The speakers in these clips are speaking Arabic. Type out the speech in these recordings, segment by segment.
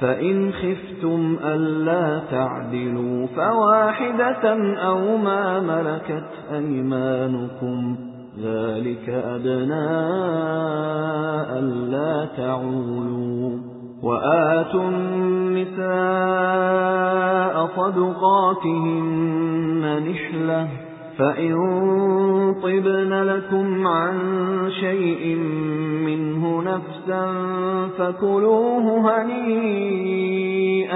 فَإِنْ خِفْتُمْ أَلَّا تَعْدِلُوا فَوَاحِدَةً أَوْ مَا مَلَكَتْ أَيْمَانُكُمْ ذَلِكَ أَدْنَى أَلَّا تَعُولُوا وَآتُوا النِّسَاءَ صَدُقَاتِهِنَّ نِحْلَةً فَإِن طِبْنَ لَكُمْ عَن شَيْءٍ مِّنْهُ نَفْسًا فَكُلُوهُ هَنِيئًا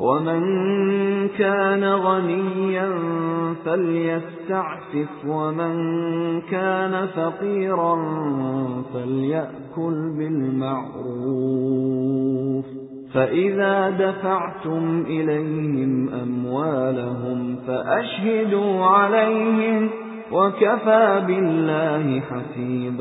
وَمَن كَانَ غَنِيًّا فَلْيَسْتَعْفِفْ وَمَن كَانَ فَقِيرًا فَلْيَأْكُلْ بِالْمَعْرُوفِ. فَإِذَا دَفَعْتُمْ إِلَيْهِمْ أَمْوَالَهُمْ فَأَشْهِدُوا عَلَيْهِمْ وَكَفَى بِاللَّهِ حَسِيبًا.